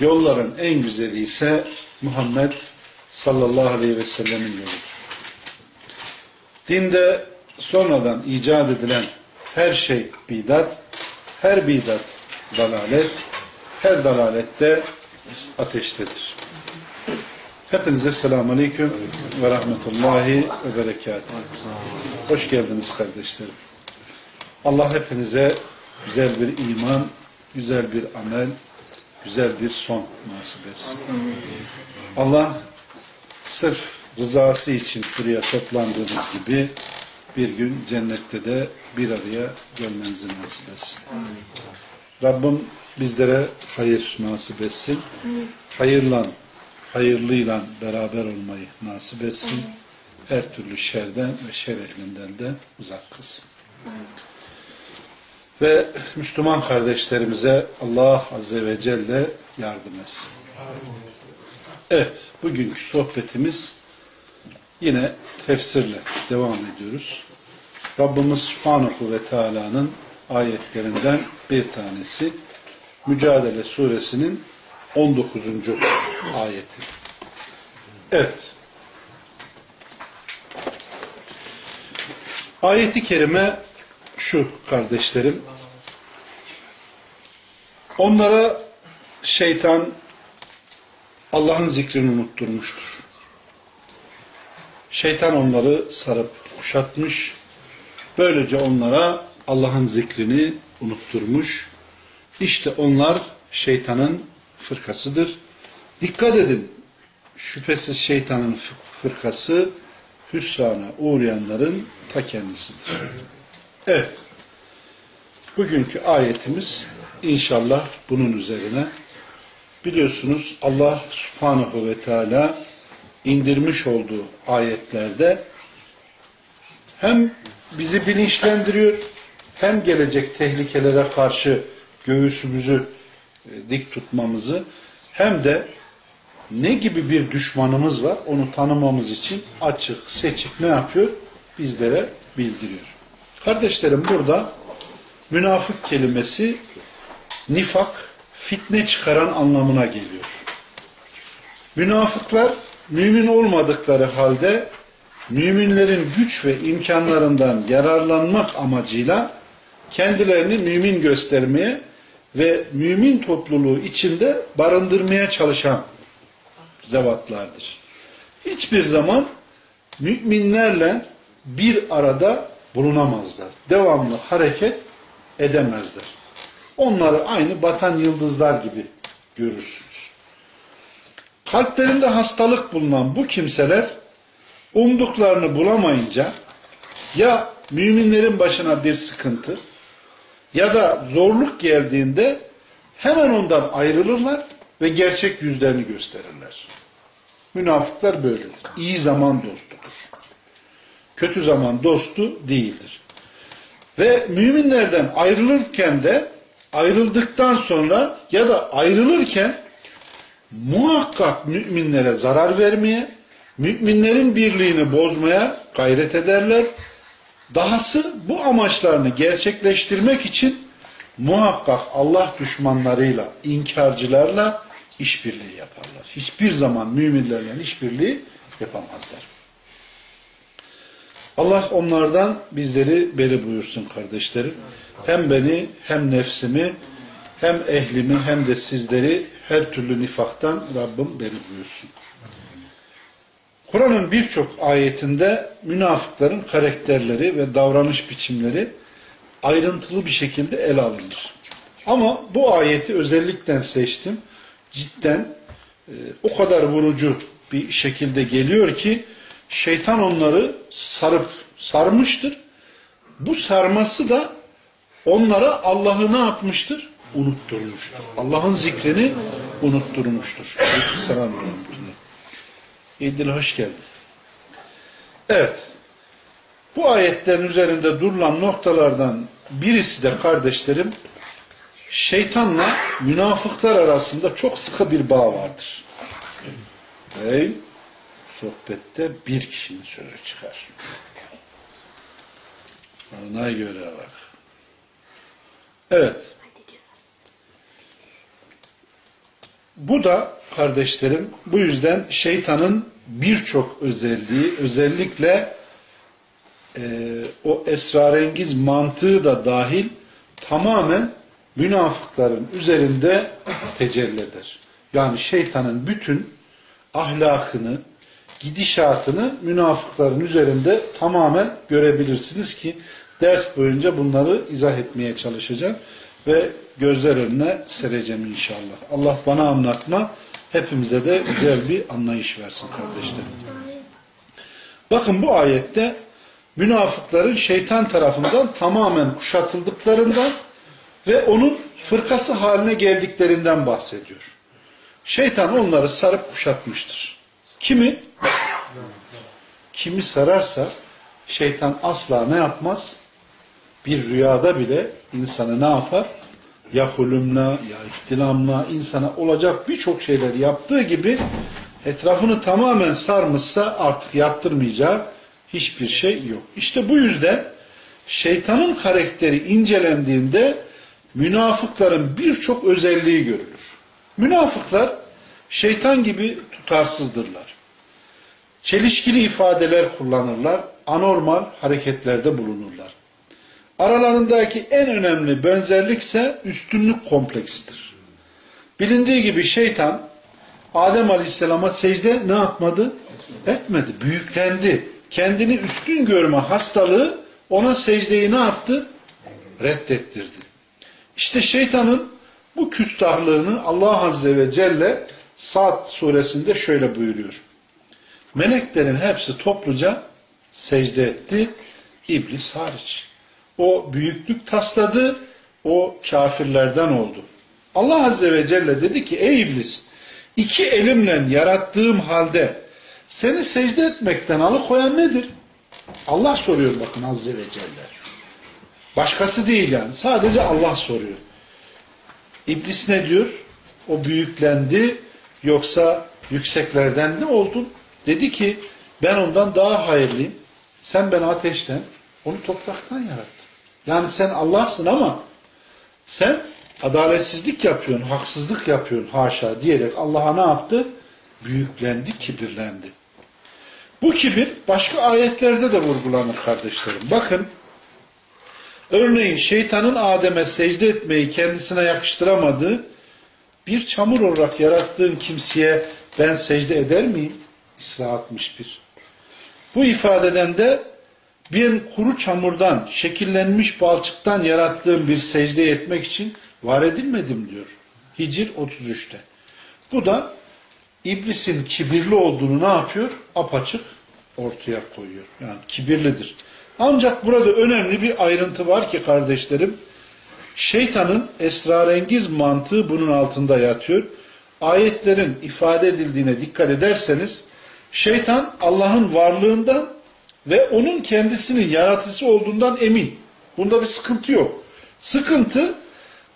Yolların en güzeli ise Muhammed sallallahu aleyhi ve sellemin yoludur. Dinde sonradan icat edilen her şey bidat, her bidat dalalet, her dalalette ateştedir. Hepinize selamun aleyküm ve rahmetullahi ve berekatuhu. Hoş geldiniz kardeşlerim. Allah hepinize güzel bir iman, güzel bir amel, güzel bir son nasip etsin. Allah sırf rızası için buraya toplandığımız gibi bir gün cennette de bir araya gelmenizi nasip etsin. Rabbim bizlere hayır nasip etsin. Hayırla, hayırlıyla beraber olmayı nasip etsin. Her türlü şerden ve şer ehlinden de uzak kılsın. Ve Müslüman kardeşlerimize Allah Azze ve Celle yardım etsin. Evet, bugünkü sohbetimiz yine tefsirle devam ediyoruz. Rabbimiz Subhanahu ve Teala'nın ayetlerinden bir tanesi Mücadele Suresinin 19. ayeti. Evet. Ayeti kerime şu kardeşlerim. Onlara şeytan Allah'ın zikrini unutturmuştur. Şeytan onları sarıp kuşatmış. Böylece onlara Allah'ın zikrini unutturmuş. İşte onlar şeytanın fırkasıdır. Dikkat edin. Şüphesiz şeytanın fırkası hüsrana uğrayanların ta kendisidir. Evet. Bugünkü ayetimiz inşallah bunun üzerine. Biliyorsunuz Allah subhanahu ve teala indirmiş olduğu ayetlerde hem bizi bilinçlendiriyor hem gelecek tehlikelere karşı göğsümüzü e, dik tutmamızı hem de ne gibi bir düşmanımız var onu tanımamız için açık seçik ne yapıyor? Bizlere bildiriyor. Kardeşlerim burada münafık kelimesi nifak, fitne çıkaran anlamına geliyor. Münafıklar mümin olmadıkları halde müminlerin güç ve imkanlarından yararlanmak amacıyla kendilerini mümin göstermeye ve mümin topluluğu içinde barındırmaya çalışan zevatlardır. Hiçbir zaman müminlerle bir arada bulunamazlar. Devamlı hareket edemezler. Onları aynı batan yıldızlar gibi görürsünüz. Kalplerinde hastalık bulunan bu kimseler umduklarını bulamayınca ya müminlerin başına bir sıkıntı ya da zorluk geldiğinde hemen ondan ayrılırlar ve gerçek yüzlerini gösterirler. Münafıklar böyledir. İyi zaman dostudur kötü zaman dostu değildir. Ve müminlerden ayrılırken de ayrıldıktan sonra ya da ayrılırken muhakkak müminlere zarar vermeye, müminlerin birliğini bozmaya gayret ederler. Dahası bu amaçlarını gerçekleştirmek için muhakkak Allah düşmanlarıyla, inkarcılarla işbirliği yaparlar. Hiçbir zaman müminlerle işbirliği yapamazlar. Allah onlardan bizleri beri buyursun kardeşlerim. Hem beni hem nefsimi hem ehlimi hem de sizleri her türlü nifaktan Rabbim beri buyursun. Kur'an'ın birçok ayetinde münafıkların karakterleri ve davranış biçimleri ayrıntılı bir şekilde ele alınır. Ama bu ayeti özellikle seçtim. Cidden e, o kadar vurucu bir şekilde geliyor ki şeytan onları sarıp sarmıştır. Bu sarması da onlara Allah'ı ne yapmıştır? unutturmuştur. Allah'ın zikrini unutturmuştur. Selam İdil hoş geldin. Evet. Bu ayetlerin üzerinde durulan noktalardan birisi de kardeşlerim şeytanla münafıklar arasında çok sıkı bir bağ vardır. Hey, sohbette bir kişinin sözü çıkar. Ona göre bak. Evet. Bu da kardeşlerim bu yüzden şeytanın birçok özelliği özellikle e, o esrarengiz mantığı da dahil tamamen münafıkların üzerinde tecelli eder. Yani şeytanın bütün ahlakını, gidişatını münafıkların üzerinde tamamen görebilirsiniz ki ders boyunca bunları izah etmeye çalışacağım ve gözler önüne sereceğim inşallah. Allah bana anlatma, hepimize de güzel bir anlayış versin kardeşlerim. Bakın bu ayette münafıkların şeytan tarafından tamamen kuşatıldıklarından ve onun fırkası haline geldiklerinden bahsediyor. Şeytan onları sarıp kuşatmıştır. Kimi? Kimi sararsa şeytan asla ne yapmaz? Bir rüyada bile insanı ne yapar? Ya hulümla, ya ihtilamla, insana olacak birçok şeyler yaptığı gibi etrafını tamamen sarmışsa artık yaptırmayacağı hiçbir şey yok. İşte bu yüzden şeytanın karakteri incelendiğinde münafıkların birçok özelliği görülür. Münafıklar şeytan gibi tutarsızdırlar. Çelişkili ifadeler kullanırlar, anormal hareketlerde bulunurlar. Aralarındaki en önemli benzerlik ise üstünlük kompleksidir. Bilindiği gibi şeytan Adem Aleyhisselam'a secde ne yapmadı? Etmedi. Büyüklendi. Kendini üstün görme hastalığı ona secdeyi ne yaptı? Reddettirdi. İşte şeytanın bu küstahlığını Allah Azze ve Celle Sad suresinde şöyle buyuruyor. Meleklerin hepsi topluca secde etti. İblis hariç. O büyüklük tasladı. O kafirlerden oldu. Allah Azze ve Celle dedi ki ey iblis iki elimle yarattığım halde seni secde etmekten alıkoyan nedir? Allah soruyor bakın Azze ve Celle. Başkası değil yani. Sadece Allah soruyor. İblis ne diyor? O büyüklendi yoksa yükseklerden ne oldun? Dedi ki ben ondan daha hayırlıyım. Sen beni ateşten, onu topraktan yarattın. Yani sen Allah'sın ama sen adaletsizlik yapıyorsun, haksızlık yapıyorsun haşa diyerek Allah'a ne yaptı? Büyüklendi, kibirlendi. Bu kibir başka ayetlerde de vurgulanır kardeşlerim. Bakın örneğin şeytanın Adem'e secde etmeyi kendisine yakıştıramadığı bir çamur olarak yarattığın kimseye ben secde eder miyim? İsra 61. Bu ifadeden de bir kuru çamurdan, şekillenmiş balçıktan yarattığım bir secde etmek için var edilmedim diyor. Hicr 33'te. Bu da iblisin kibirli olduğunu ne yapıyor? Apaçık ortaya koyuyor. Yani kibirlidir. Ancak burada önemli bir ayrıntı var ki kardeşlerim, şeytanın esrarengiz mantığı bunun altında yatıyor. Ayetlerin ifade edildiğine dikkat ederseniz, şeytan Allah'ın varlığından ve onun kendisinin yaratıcısı olduğundan emin. Bunda bir sıkıntı yok. Sıkıntı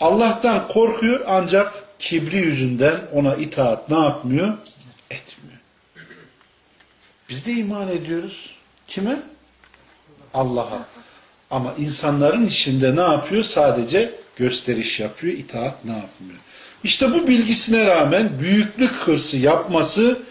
Allah'tan korkuyor ancak kibri yüzünden ona itaat ne yapmıyor? Etmiyor. Biz de iman ediyoruz. Kime? Allah'a. Ama insanların içinde ne yapıyor? Sadece gösteriş yapıyor, itaat ne yapmıyor? İşte bu bilgisine rağmen büyüklük hırsı yapması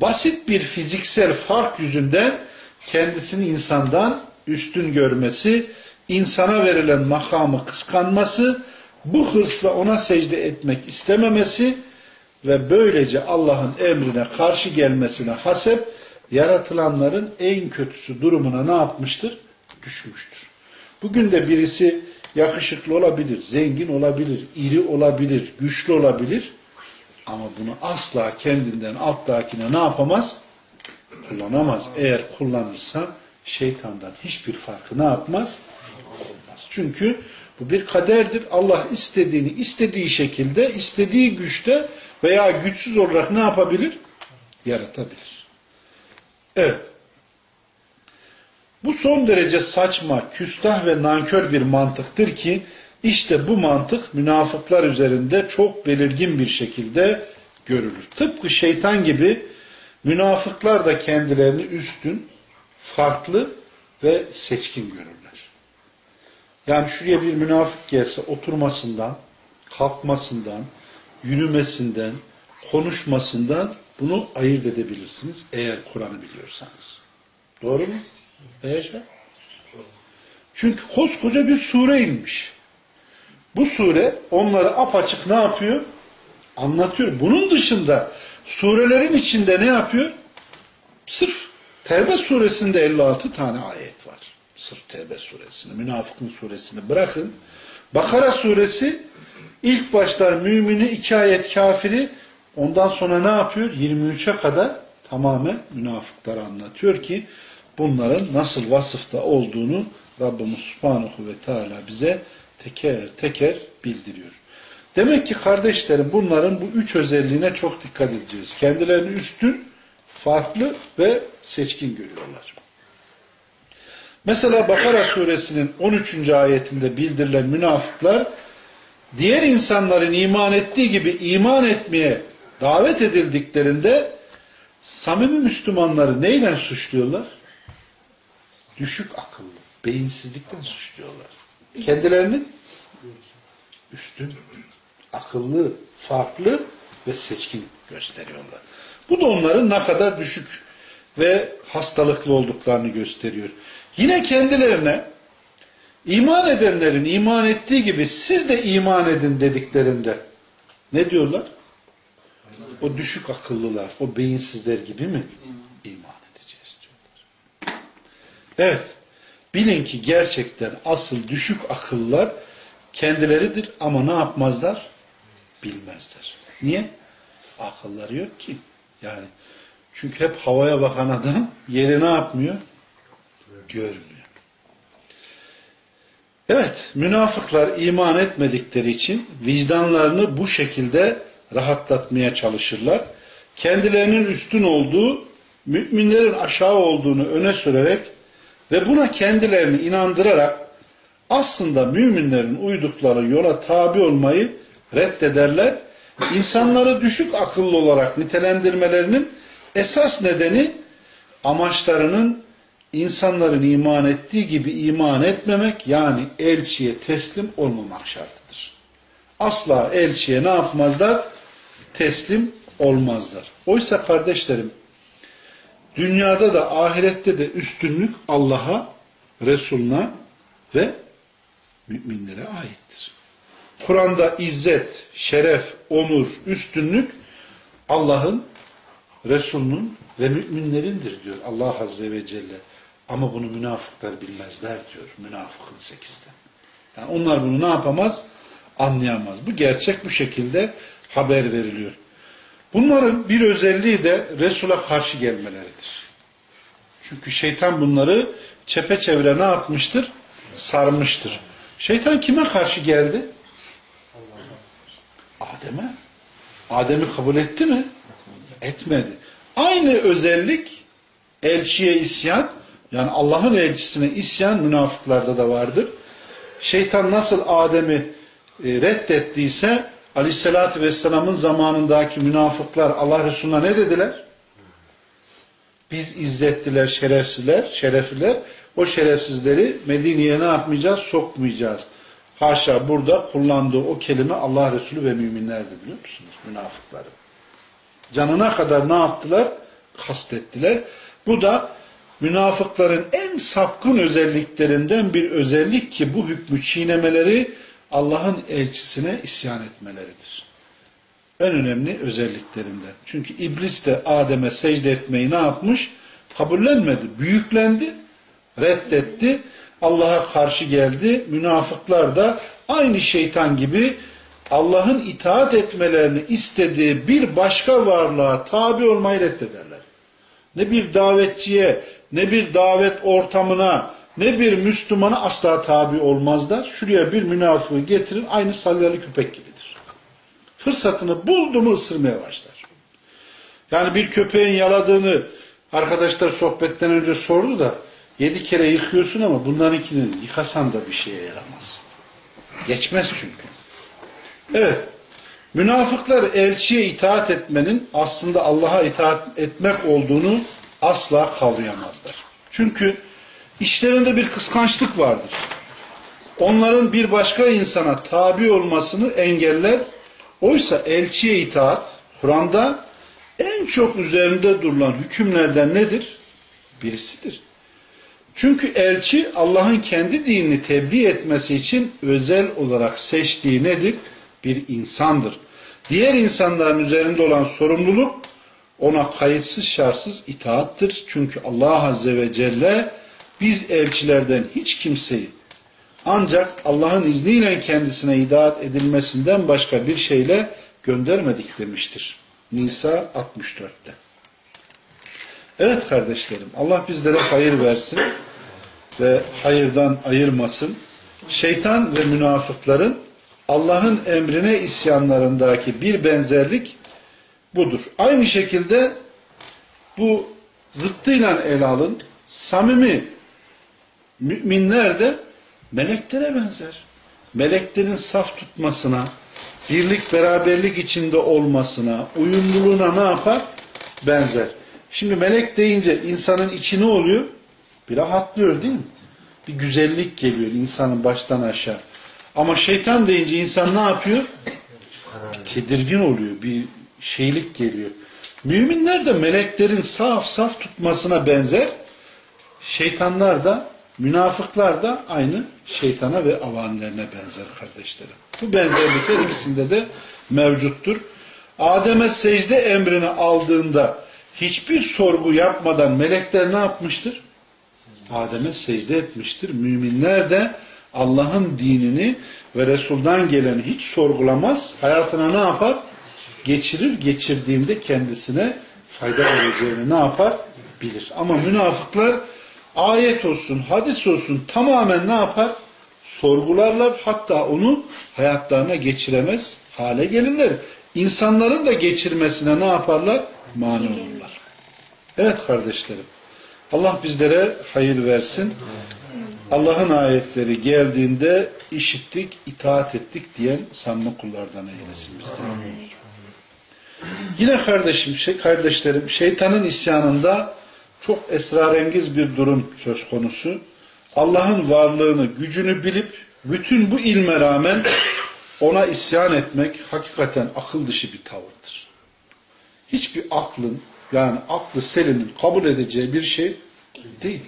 basit bir fiziksel fark yüzünden kendisini insandan üstün görmesi, insana verilen makamı kıskanması, bu hırsla ona secde etmek istememesi ve böylece Allah'ın emrine karşı gelmesine hasep yaratılanların en kötüsü durumuna ne yapmıştır? Düşmüştür. Bugün de birisi yakışıklı olabilir, zengin olabilir, iri olabilir, güçlü olabilir ama bunu asla kendinden alttakine ne yapamaz? Kullanamaz. Eğer kullanırsa şeytandan hiçbir farkı ne yapmaz? olmaz. Çünkü bu bir kaderdir. Allah istediğini istediği şekilde, istediği güçte veya güçsüz olarak ne yapabilir? Yaratabilir. Evet. Bu son derece saçma, küstah ve nankör bir mantıktır ki işte bu mantık münafıklar üzerinde çok belirgin bir şekilde görülür. Tıpkı şeytan gibi münafıklar da kendilerini üstün, farklı ve seçkin görürler. Yani şuraya bir münafık gelse oturmasından, kalkmasından, yürümesinden, konuşmasından bunu ayırt edebilirsiniz eğer Kur'an'ı biliyorsanız. Doğru mu? Eğer Çünkü koskoca bir sure inmiş. Bu sure onları apaçık ne yapıyor? Anlatıyor. Bunun dışında surelerin içinde ne yapıyor? Sırf Tevbe suresinde 56 tane ayet var. Sırf Tevbe suresini, Münafıkın suresini bırakın. Bakara suresi ilk başlar mümini iki ayet kafiri ondan sonra ne yapıyor? 23'e kadar tamamen münafıkları anlatıyor ki bunların nasıl vasıfta olduğunu Rabbimiz Subhanahu ve Teala bize teker teker bildiriyor. Demek ki kardeşlerim bunların bu üç özelliğine çok dikkat edeceğiz. Kendilerini üstün, farklı ve seçkin görüyorlar. Mesela Bakara suresinin 13. ayetinde bildirilen münafıklar diğer insanların iman ettiği gibi iman etmeye davet edildiklerinde samimi Müslümanları neyle suçluyorlar? Düşük akıllı, beyinsizlikten suçluyorlar. Kendilerini üstün, akıllı, farklı ve seçkin gösteriyorlar. Bu da onların ne kadar düşük ve hastalıklı olduklarını gösteriyor. Yine kendilerine iman edenlerin iman ettiği gibi siz de iman edin dediklerinde ne diyorlar? O düşük akıllılar, o beyinsizler gibi mi? İman edeceğiz diyorlar. Evet, bilin ki gerçekten asıl düşük akıllar kendileridir ama ne yapmazlar? Bilmezler. Niye? Akılları yok ki. Yani çünkü hep havaya bakan adam yeri ne yapmıyor? Görmüyor. Evet, münafıklar iman etmedikleri için vicdanlarını bu şekilde rahatlatmaya çalışırlar. Kendilerinin üstün olduğu, müminlerin aşağı olduğunu öne sürerek ve buna kendilerini inandırarak aslında müminlerin uydukları yola tabi olmayı reddederler. İnsanları düşük akıllı olarak nitelendirmelerinin esas nedeni amaçlarının insanların iman ettiği gibi iman etmemek yani elçiye teslim olmamak şartıdır. Asla elçiye ne yapmazlar? Teslim olmazlar. Oysa kardeşlerim dünyada da ahirette de üstünlük Allah'a, Resuluna ve müminlere aittir. Kur'an'da izzet, şeref, onur, üstünlük Allah'ın, Resul'ünün ve müminlerindir diyor Allah Azze ve Celle. Ama bunu münafıklar bilmezler diyor. Münafıkın sekizde. Yani onlar bunu ne yapamaz? Anlayamaz. Bu gerçek bu şekilde haber veriliyor. Bunların bir özelliği de Resul'a karşı gelmeleridir. Çünkü şeytan bunları çepeçevre ne yapmıştır? Sarmıştır. Şeytan kime karşı geldi? Adem'e. Adem'i kabul etti mi? Etmedi. Aynı özellik elçiye isyan, yani Allah'ın elçisine isyan münafıklarda da vardır. Şeytan nasıl Adem'i e, reddettiyse Aleyhisselatü Vesselam'ın zamanındaki münafıklar Allah Resulü'ne ne dediler? Biz izzettiler, şerefsizler, şerefliler. O şerefsizleri Medine'ye ne yapmayacağız? Sokmayacağız. Haşa burada kullandığı o kelime Allah Resulü ve müminlerdi biliyor musunuz? Münafıkları. Canına kadar ne yaptılar? Kastettiler. Bu da münafıkların en sapkın özelliklerinden bir özellik ki bu hükmü çiğnemeleri Allah'ın elçisine isyan etmeleridir. En önemli özelliklerinden. Çünkü iblis de Adem'e secde etmeyi ne yapmış? Kabullenmedi. Büyüklendi, reddetti. Allah'a karşı geldi. Münafıklar da aynı şeytan gibi Allah'ın itaat etmelerini istediği bir başka varlığa tabi olmayı reddederler. Ne bir davetçiye, ne bir davet ortamına, ne bir Müslümana asla tabi olmazlar. Şuraya bir münafığı getirin aynı salyalı köpek gibidir. Fırsatını buldu mu ısırmaya başlar. Yani bir köpeğin yaladığını arkadaşlar sohbetten önce sordu da yedi kere yıkıyorsun ama bunların ikini yıkasan da bir şeye yaramaz. Geçmez çünkü. Evet. Münafıklar elçiye itaat etmenin aslında Allah'a itaat etmek olduğunu asla kavrayamazlar. Çünkü işlerinde bir kıskançlık vardır. Onların bir başka insana tabi olmasını engeller. Oysa elçiye itaat Kur'an'da en çok üzerinde durulan hükümlerden nedir? Birisidir. Çünkü elçi Allah'ın kendi dinini tebliğ etmesi için özel olarak seçtiği nedir? Bir insandır. Diğer insanların üzerinde olan sorumluluk ona kayıtsız şartsız itaattır. Çünkü Allah Azze ve Celle biz elçilerden hiç kimseyi ancak Allah'ın izniyle kendisine itaat edilmesinden başka bir şeyle göndermedik demiştir. Nisa 64'te. Evet kardeşlerim Allah bizlere hayır versin ve hayırdan ayırmasın. Şeytan ve münafıkların Allah'ın emrine isyanlarındaki bir benzerlik budur. Aynı şekilde bu zıttıyla ele alın. Samimi müminler de meleklere benzer. Meleklerin saf tutmasına, birlik beraberlik içinde olmasına, uyumluluğuna ne yapar? Benzer. Şimdi melek deyince insanın içi ne oluyor? Bir rahatlıyor değil mi? Bir güzellik geliyor insanın baştan aşağı. Ama şeytan deyince insan ne yapıyor? Tedirgin oluyor. Bir şeylik geliyor. Müminler de meleklerin saf saf tutmasına benzer. Şeytanlar da, münafıklar da aynı şeytana ve avanlerine benzer kardeşlerim. Bu benzerlikler ikisinde de mevcuttur. Adem'e secde emrini aldığında hiçbir sorgu yapmadan melekler ne yapmıştır? Adem'e secde etmiştir. Müminler de Allah'ın dinini ve Resul'dan geleni hiç sorgulamaz. Hayatına ne yapar? Geçirir. Geçirdiğinde kendisine fayda vereceğini ne yapar? Bilir. Ama münafıklar ayet olsun, hadis olsun tamamen ne yapar? Sorgularlar. Hatta onu hayatlarına geçiremez hale gelirler. İnsanların da geçirmesine ne yaparlar? Mani olurlar. Evet kardeşlerim. Allah bizlere hayır versin. Allah'ın ayetleri geldiğinde işittik, itaat ettik diyen sanma kullardan eylesin bizden. Yine kardeşim, şey, kardeşlerim, şeytanın isyanında çok esrarengiz bir durum söz konusu. Allah'ın varlığını, gücünü bilip bütün bu ilme rağmen ona isyan etmek hakikaten akıl dışı bir tavırdır. Hiçbir aklın yani aklı selimin kabul edeceği bir şey değil.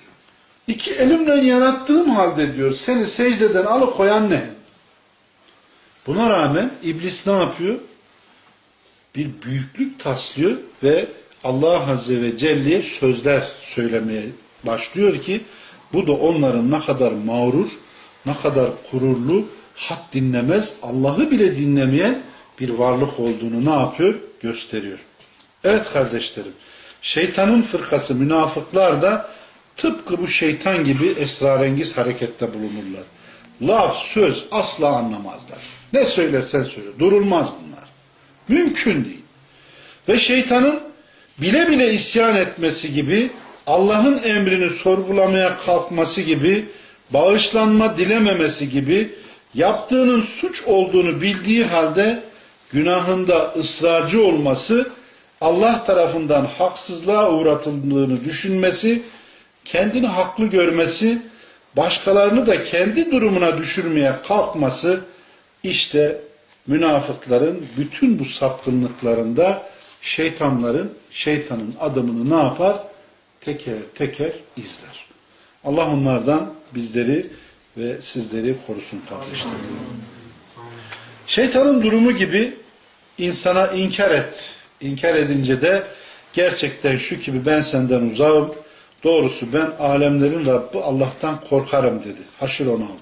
İki elimle yarattığım halde diyor seni secdeden alıkoyan ne? Buna rağmen iblis ne yapıyor? Bir büyüklük taslıyor ve Allah Azze ve Celle'ye sözler söylemeye başlıyor ki bu da onların ne kadar mağrur, ne kadar gururlu, hat dinlemez, Allah'ı bile dinlemeyen bir varlık olduğunu ne yapıyor? Gösteriyor. Evet kardeşlerim, şeytanın fırkası münafıklar da tıpkı bu şeytan gibi esrarengiz harekette bulunurlar. Laf, söz asla anlamazlar. Ne söylersen söyle. Durulmaz bunlar. Mümkün değil. Ve şeytanın bile bile isyan etmesi gibi, Allah'ın emrini sorgulamaya kalkması gibi, bağışlanma dilememesi gibi, yaptığının suç olduğunu bildiği halde günahında ısrarcı olması, Allah tarafından haksızlığa uğratıldığını düşünmesi, kendini haklı görmesi, başkalarını da kendi durumuna düşürmeye kalkması, işte münafıkların bütün bu sapkınlıklarında şeytanların, şeytanın adımını ne yapar? Teker teker izler. Allah onlardan bizleri ve sizleri korusun kardeşlerim. Şeytanın durumu gibi insana inkar et. İnkar edince de gerçekten şu gibi ben senden uzağım. Doğrusu ben alemlerin Rabbi Allah'tan korkarım dedi. Haşr 16.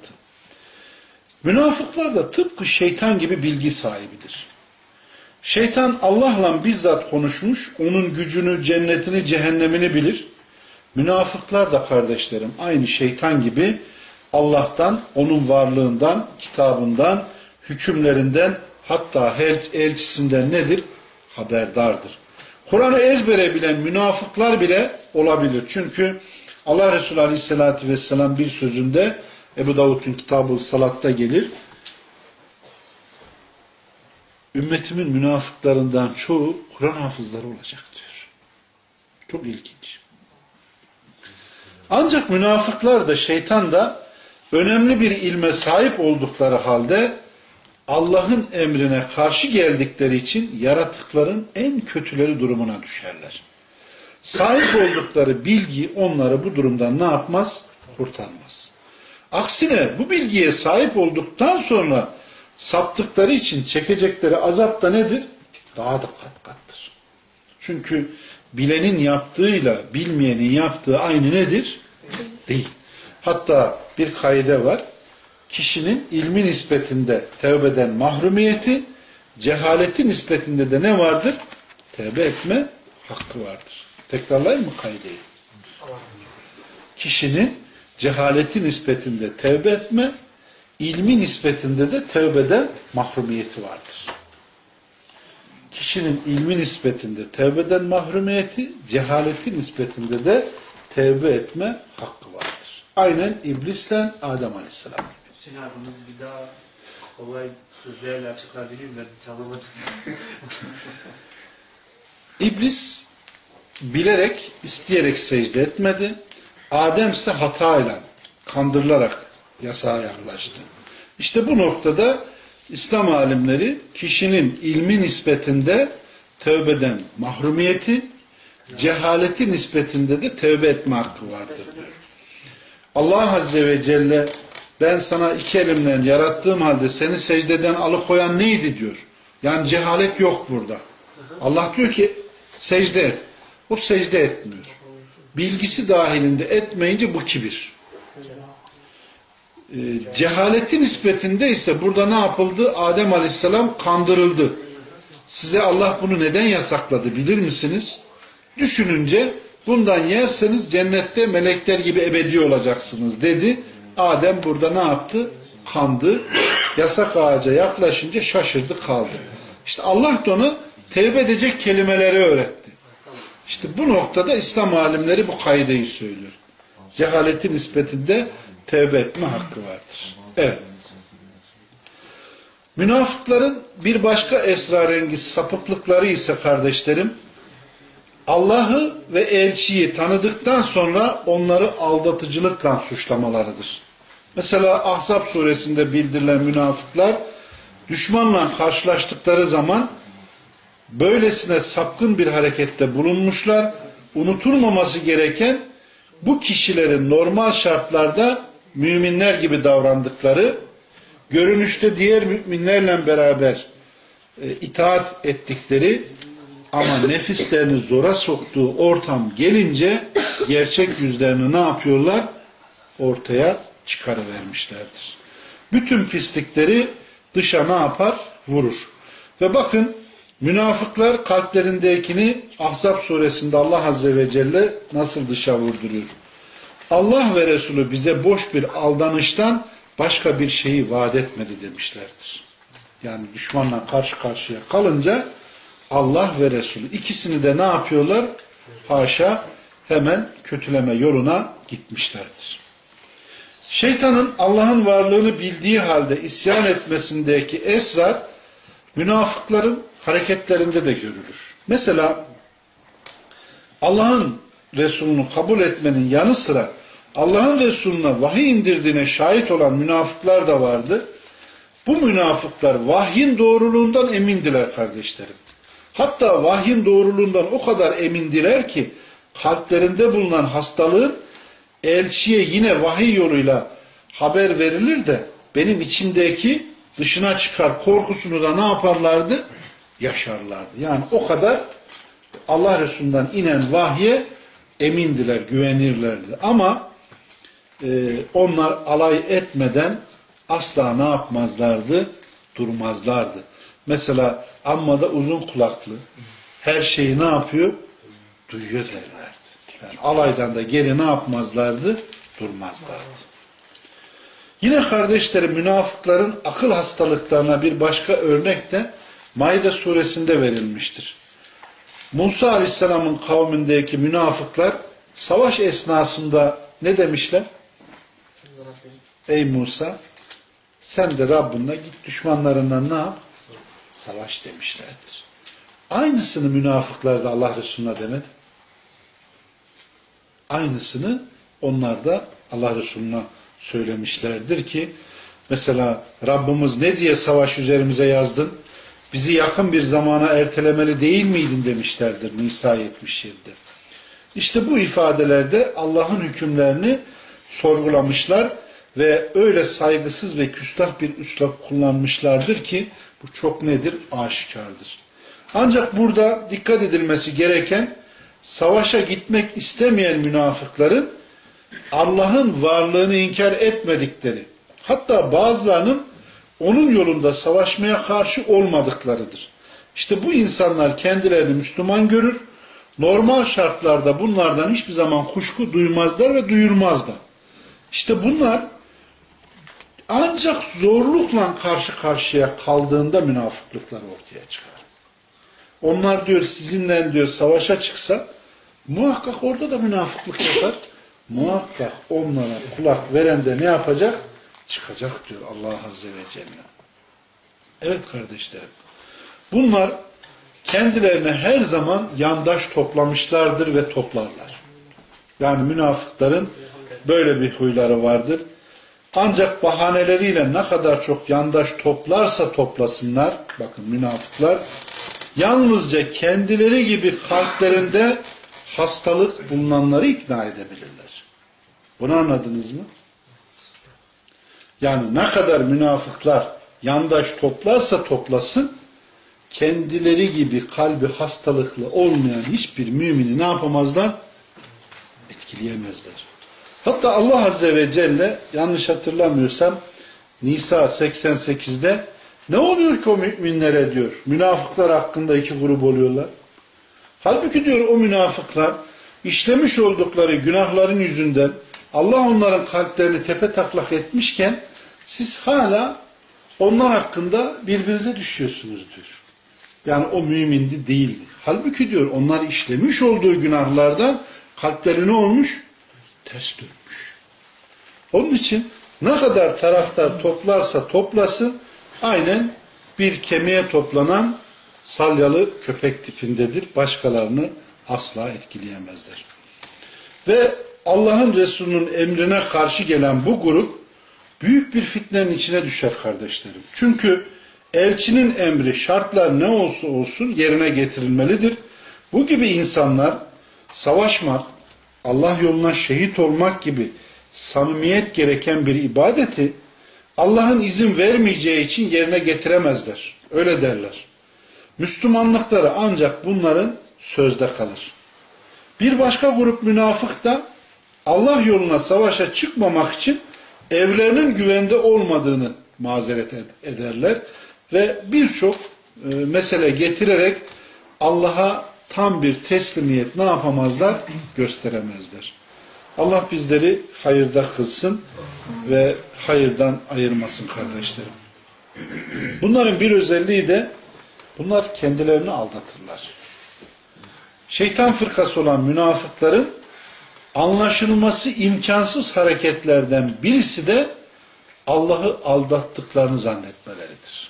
Münafıklar da tıpkı şeytan gibi bilgi sahibidir. Şeytan Allah'la bizzat konuşmuş, onun gücünü, cennetini, cehennemini bilir. Münafıklar da kardeşlerim aynı şeytan gibi Allah'tan, onun varlığından, kitabından, hükümlerinden hatta elçisinden nedir? Haberdardır. Kur'an'ı ezbere bilen münafıklar bile olabilir. Çünkü Allah Resulü Aleyhisselatü Vesselam bir sözünde Ebu Davud'un kitabı Salat'ta gelir. Ümmetimin münafıklarından çoğu Kur'an hafızları olacak diyor. Çok ilginç. Ancak münafıklar da şeytan da önemli bir ilme sahip oldukları halde Allah'ın emrine karşı geldikleri için yaratıkların en kötüleri durumuna düşerler. Sahip oldukları bilgi onları bu durumdan ne yapmaz? Kurtarmaz. Aksine bu bilgiye sahip olduktan sonra saptıkları için çekecekleri azap da nedir? Daha da kat kattır. Çünkü bilenin yaptığıyla bilmeyenin yaptığı aynı nedir? Değil. Hatta bir kaide var. Kişinin ilmi nispetinde tevbeden mahrumiyeti, cehaleti nispetinde de ne vardır? Tevbe etme hakkı vardır. Tekrarlayayım mı kaideyi? Kişinin cehaleti nispetinde tevbe etme, ilmi nispetinde de tevbeden mahrumiyeti vardır. Kişinin ilmi nispetinde tevbeden mahrumiyeti, cehaleti nispetinde de tevbe etme hakkı vardır. Aynen iblisle Adem Aleyhisselam. Hüseyin abi bunu bir daha kolay sizlerle açıklayabilir miyim? Ben çalamadım. İblis bilerek, isteyerek secde etmedi. Adem ise hatayla, kandırılarak yasağa yaklaştı. İşte bu noktada İslam alimleri kişinin ilmi nispetinde tövbeden mahrumiyeti, cehaleti nispetinde de tövbe etme hakkı vardır diyor. Allah Azze ve Celle ben sana iki elimden yarattığım halde seni secdeden alıkoyan neydi diyor. Yani cehalet yok burada. Allah diyor ki secde et. O secde etmiyor. Bilgisi dahilinde etmeyince bu kibir. Ee, cehaleti nispetinde ise burada ne yapıldı? Adem Aleyhisselam kandırıldı. Size Allah bunu neden yasakladı bilir misiniz? Düşününce bundan yerseniz cennette melekler gibi ebedi olacaksınız dedi. Adem burada ne yaptı? Kandı. Yasak ağaca yaklaşınca şaşırdı kaldı. İşte Allah da ona tevbe edecek kelimeleri öğretti. İşte bu noktada İslam alimleri bu kaideyi söylüyor. Cehaleti nispetinde tevbe etme hakkı vardır. Evet. Münafıkların bir başka esrarengiz sapıklıkları ise kardeşlerim, Allah'ı ve elçiyi tanıdıktan sonra onları aldatıcılıkla suçlamalarıdır. Mesela Ahzab suresinde bildirilen münafıklar düşmanla karşılaştıkları zaman böylesine sapkın bir harekette bulunmuşlar. Unutulmaması gereken bu kişilerin normal şartlarda müminler gibi davrandıkları, görünüşte diğer müminlerle beraber e, itaat ettikleri ama nefislerini zora soktuğu ortam gelince gerçek yüzlerini ne yapıyorlar? Ortaya çıkarıvermişlerdir. Bütün pislikleri dışa ne yapar? Vurur. Ve bakın münafıklar kalplerindekini Ahzab suresinde Allah Azze ve Celle nasıl dışa vurduruyor? Allah ve Resulü bize boş bir aldanıştan başka bir şeyi vaat etmedi demişlerdir. Yani düşmanla karşı karşıya kalınca Allah ve Resulü ikisini de ne yapıyorlar? Haşa hemen kötüleme yoluna gitmişlerdir. Şeytanın Allah'ın varlığını bildiği halde isyan etmesindeki esrar münafıkların hareketlerinde de görülür. Mesela Allah'ın Resulünü kabul etmenin yanı sıra Allah'ın Resulüne vahiy indirdiğine şahit olan münafıklar da vardı. Bu münafıklar vahyin doğruluğundan emindiler kardeşlerim. Hatta vahyin doğruluğundan o kadar emindiler ki kalplerinde bulunan hastalığın elçiye yine vahiy yoluyla haber verilir de benim içimdeki dışına çıkar korkusunu da ne yaparlardı? Yaşarlardı. Yani o kadar Allah Resulü'nden inen vahye emindiler, güvenirlerdi. Ama e, onlar alay etmeden asla ne yapmazlardı? Durmazlardı. Mesela amma da uzun kulaklı her şeyi ne yapıyor? Duyuyor derlerdi. Yani alaydan da geri ne yapmazlardı? Durmazlardı. Yine kardeşleri münafıkların akıl hastalıklarına bir başka örnek de Maide suresinde verilmiştir. Musa aleyhisselamın kavmindeki münafıklar savaş esnasında ne demişler? Ey Musa sen de Rabbinle git düşmanlarından ne yap? Savaş demişlerdir. Aynısını münafıklar da Allah Resulü'ne demedi. Aynısını onlar da Allah Resulü'ne söylemişlerdir ki mesela Rabbimiz ne diye savaş üzerimize yazdın? Bizi yakın bir zamana ertelemeli değil miydin demişlerdir Nisa 77'de. İşte bu ifadelerde Allah'ın hükümlerini sorgulamışlar ve öyle saygısız ve küstah bir üslup kullanmışlardır ki bu çok nedir? Aşikardır. Ancak burada dikkat edilmesi gereken savaşa gitmek istemeyen münafıkların Allah'ın varlığını inkar etmedikleri hatta bazılarının onun yolunda savaşmaya karşı olmadıklarıdır. İşte bu insanlar kendilerini Müslüman görür, normal şartlarda bunlardan hiçbir zaman kuşku duymazlar ve duyurmazlar. İşte bunlar ancak zorlukla karşı karşıya kaldığında münafıklıklar ortaya çıkar. Onlar diyor sizinle diyor savaşa çıksa muhakkak orada da münafıklık yapar. muhakkak onlara kulak veren de ne yapacak? Çıkacak diyor Allah Azze ve Celle. Evet kardeşlerim. Bunlar kendilerine her zaman yandaş toplamışlardır ve toplarlar. Yani münafıkların böyle bir huyları vardır. Ancak bahaneleriyle ne kadar çok yandaş toplarsa toplasınlar, bakın münafıklar, yalnızca kendileri gibi kalplerinde hastalık bulunanları ikna edebilirler. Bunu anladınız mı? Yani ne kadar münafıklar yandaş toplarsa toplasın, kendileri gibi kalbi hastalıklı olmayan hiçbir mümini ne yapamazlar? Etkileyemezler. Hatta Allah Azze ve Celle yanlış hatırlamıyorsam Nisa 88'de ne oluyor ki o müminlere diyor. Münafıklar hakkında iki grup oluyorlar. Halbuki diyor o münafıklar işlemiş oldukları günahların yüzünden Allah onların kalplerini tepe taklak etmişken siz hala onlar hakkında birbirinize düşüyorsunuz diyor. Yani o mümindi değildi. Halbuki diyor onlar işlemiş olduğu günahlardan kalpleri ne olmuş? Ters dönmüş. Onun için ne kadar taraftar toplarsa toplasın aynen bir kemiğe toplanan salyalı köpek tipindedir. Başkalarını asla etkileyemezler. Ve Allah'ın Resulü'nün emrine karşı gelen bu grup büyük bir fitnenin içine düşer kardeşlerim. Çünkü elçinin emri şartlar ne olsa olsun yerine getirilmelidir. Bu gibi insanlar savaşmak, Allah yoluna şehit olmak gibi samimiyet gereken bir ibadeti Allah'ın izin vermeyeceği için yerine getiremezler. Öyle derler. Müslümanlıkları ancak bunların sözde kalır. Bir başka grup münafık da Allah yoluna savaşa çıkmamak için evlerinin güvende olmadığını mazeret ederler ve birçok e, mesele getirerek Allah'a tam bir teslimiyet ne yapamazlar? Gösteremezler. Allah bizleri hayırda kılsın ve hayırdan ayırmasın kardeşlerim. Bunların bir özelliği de bunlar kendilerini aldatırlar. Şeytan fırkası olan münafıkların anlaşılması imkansız hareketlerden birisi de Allah'ı aldattıklarını zannetmeleridir.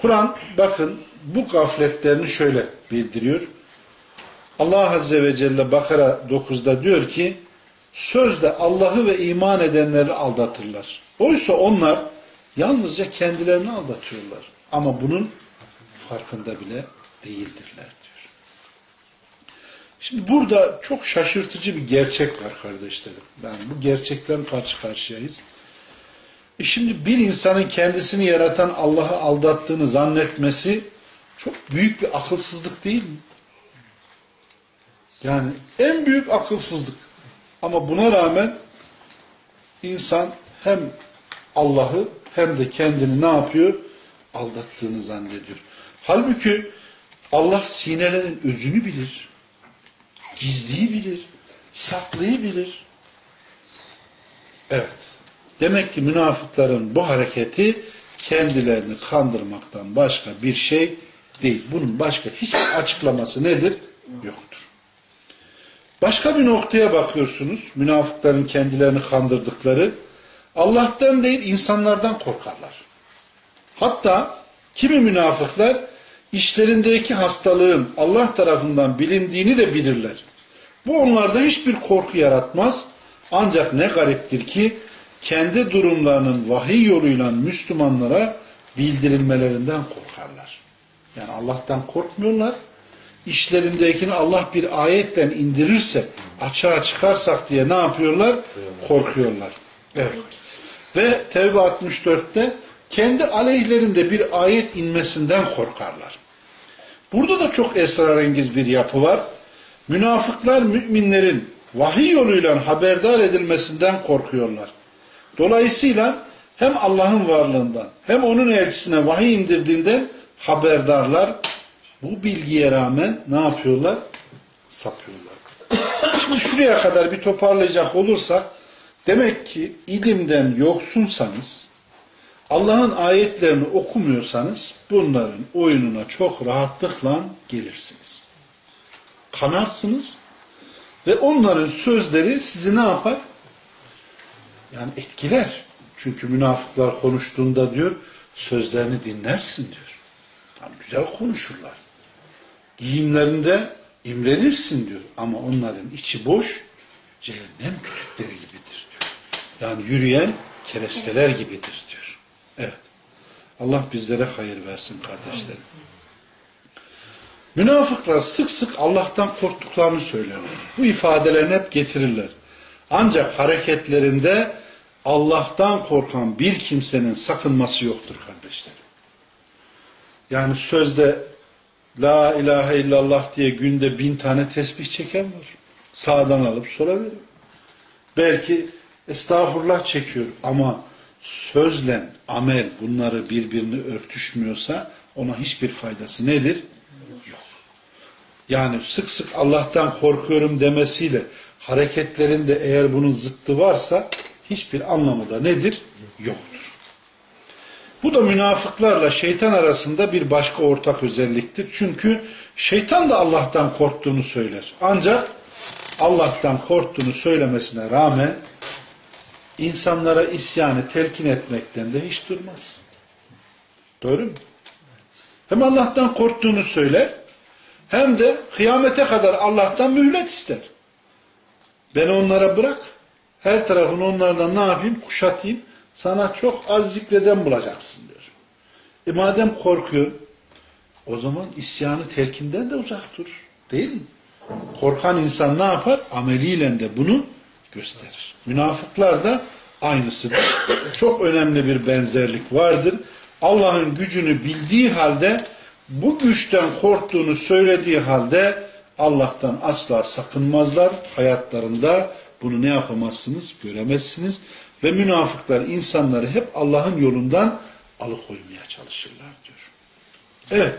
Kur'an bakın bu gafletlerini şöyle bildiriyor. Allah Azze ve Celle Bakara 9'da diyor ki sözde Allah'ı ve iman edenleri aldatırlar. Oysa onlar yalnızca kendilerini aldatıyorlar. Ama bunun farkında bile değildirler diyor. Şimdi burada çok şaşırtıcı bir gerçek var kardeşlerim. Yani bu gerçekten karşı karşıyayız. E şimdi bir insanın kendisini yaratan Allah'ı aldattığını zannetmesi çok büyük bir akılsızlık değil mi? Yani en büyük akılsızlık. Ama buna rağmen insan hem Allah'ı hem de kendini ne yapıyor? Aldattığını zannediyor. Halbuki Allah sinelerin özünü bilir. Gizliyi bilir, saklıyı bilir. Evet. Demek ki münafıkların bu hareketi kendilerini kandırmaktan başka bir şey değil. Bunun başka hiçbir açıklaması nedir? Yoktur. Başka bir noktaya bakıyorsunuz. Münafıkların kendilerini kandırdıkları. Allah'tan değil insanlardan korkarlar. Hatta kimi münafıklar işlerindeki hastalığın Allah tarafından bilindiğini de bilirler. Bu onlarda hiçbir korku yaratmaz. Ancak ne gariptir ki kendi durumlarının vahiy yoluyla Müslümanlara bildirilmelerinden korkarlar. Yani Allah'tan korkmuyorlar. İşlerindekini Allah bir ayetten indirirse açığa çıkarsak diye ne yapıyorlar? Korkuyorlar. Evet. Ve Tevbe 64'te kendi aleyhlerinde bir ayet inmesinden korkarlar. Burada da çok esrarengiz bir yapı var. Münafıklar müminlerin vahiy yoluyla haberdar edilmesinden korkuyorlar. Dolayısıyla hem Allah'ın varlığından hem onun elçisine vahiy indirdiğinden haberdarlar. Bu bilgiye rağmen ne yapıyorlar? Sapıyorlar. Şimdi şuraya kadar bir toparlayacak olursak demek ki ilimden yoksunsanız Allah'ın ayetlerini okumuyorsanız bunların oyununa çok rahatlıkla gelirsiniz. Kanarsınız ve onların sözleri sizi ne yapar? Yani etkiler. Çünkü münafıklar konuştuğunda diyor sözlerini dinlersin diyor. Tam güzel konuşurlar. Giyimlerinde imrenirsin diyor. Ama onların içi boş cehennem kütükleri gibidir diyor. Yani yürüyen keresteler gibidir diyor. Evet. Allah bizlere hayır versin kardeşlerim. Münafıklar sık sık Allah'tan korktuklarını söylerler. Bu ifadelerini hep getirirler. Ancak hareketlerinde Allah'tan korkan bir kimsenin sakınması yoktur kardeşlerim. Yani sözde La ilahe illallah diye günde bin tane tesbih çeken var. Sağdan alıp sola veriyor. Belki estağfurullah çekiyor ama sözle amel bunları birbirini örtüşmüyorsa ona hiçbir faydası nedir? Yok. Yani sık sık Allah'tan korkuyorum demesiyle hareketlerinde eğer bunun zıttı varsa hiçbir anlamı da nedir? Yoktur. Bu da münafıklarla şeytan arasında bir başka ortak özelliktir. Çünkü şeytan da Allah'tan korktuğunu söyler. Ancak Allah'tan korktuğunu söylemesine rağmen insanlara isyanı telkin etmekten de hiç durmaz. Doğru mu? Hem Allah'tan korktuğunu söyler hem de kıyamete kadar Allah'tan mühlet ister. Beni onlara bırak. Her tarafını onlardan ne yapayım? Kuşatayım. Sana çok az zikreden bulacaksın diyor. E madem korkuyor o zaman isyanı telkinden de uzak dur. Değil mi? Korkan insan ne yapar? Ameliyle de bunu gösterir. Münafıklar da aynısıdır. Çok önemli bir benzerlik vardır. Allah'ın gücünü bildiği halde bu güçten korktuğunu söylediği halde Allah'tan asla sakınmazlar. Hayatlarında bunu ne yapamazsınız? Göremezsiniz. Ve münafıklar insanları hep Allah'ın yolundan alıkoymaya çalışırlar diyor. Evet.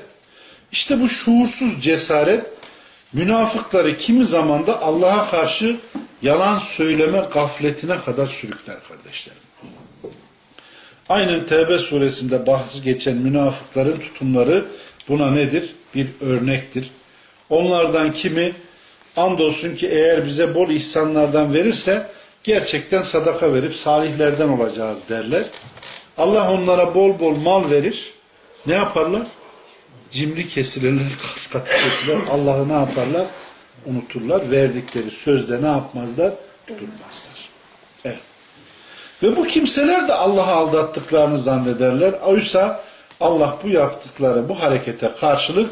İşte bu şuursuz cesaret münafıkları kimi zamanda Allah'a karşı yalan söyleme gafletine kadar sürükler kardeşlerim. Aynen Tevbe suresinde bahsi geçen münafıkların tutumları buna nedir? Bir örnektir. Onlardan kimi andolsun ki eğer bize bol ihsanlardan verirse gerçekten sadaka verip salihlerden olacağız derler. Allah onlara bol bol mal verir. Ne yaparlar? Cimri kesilirler, kaskatı kesilirler. Allah'ı ne yaparlar? Unuturlar. Verdikleri sözde ne yapmazlar? Durmazlar. Evet. Ve bu kimseler de Allah'ı aldattıklarını zannederler. Oysa Allah bu yaptıkları, bu harekete karşılık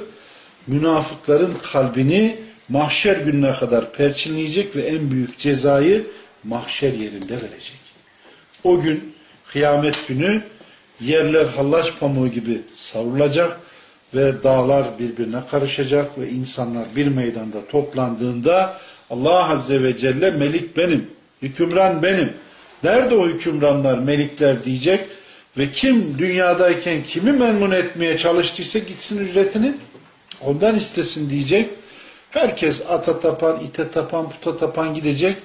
münafıkların kalbini mahşer gününe kadar perçinleyecek ve en büyük cezayı mahşer yerinde verecek. O gün kıyamet günü yerler hallaç pamuğu gibi savrulacak ve dağlar birbirine karışacak ve insanlar bir meydanda toplandığında Allah Azze ve Celle melik benim, hükümran benim. Nerede o hükümranlar, melikler diyecek ve kim dünyadayken kimi memnun etmeye çalıştıysa gitsin ücretini ondan istesin diyecek Herkes ata tapan, ite tapan, puta tapan gidecek.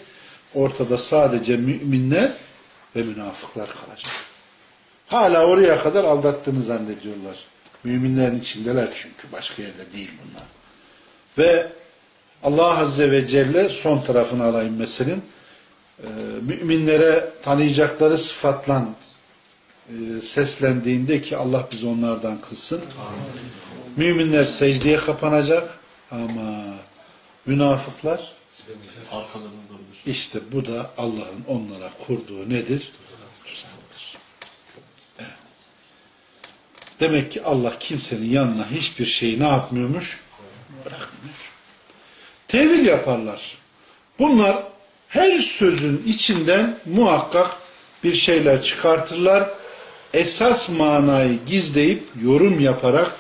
Ortada sadece müminler ve münafıklar kalacak. Hala oraya kadar aldattığını zannediyorlar. Müminlerin içindeler çünkü. Başka yerde değil bunlar. Ve Allah Azze ve Celle son tarafını alayım meselenin. Ee, müminlere tanıyacakları sıfatla e, seslendiğinde ki Allah bizi onlardan kılsın. Müminler secdeye kapanacak ama münafıklar işte bu da Allah'ın onlara kurduğu nedir? Tuzakdır. Evet. Demek ki Allah kimsenin yanına hiçbir şeyi ne yapmıyormuş? Bırakmıyor. Tevil yaparlar. Bunlar her sözün içinden muhakkak bir şeyler çıkartırlar. Esas manayı gizleyip yorum yaparak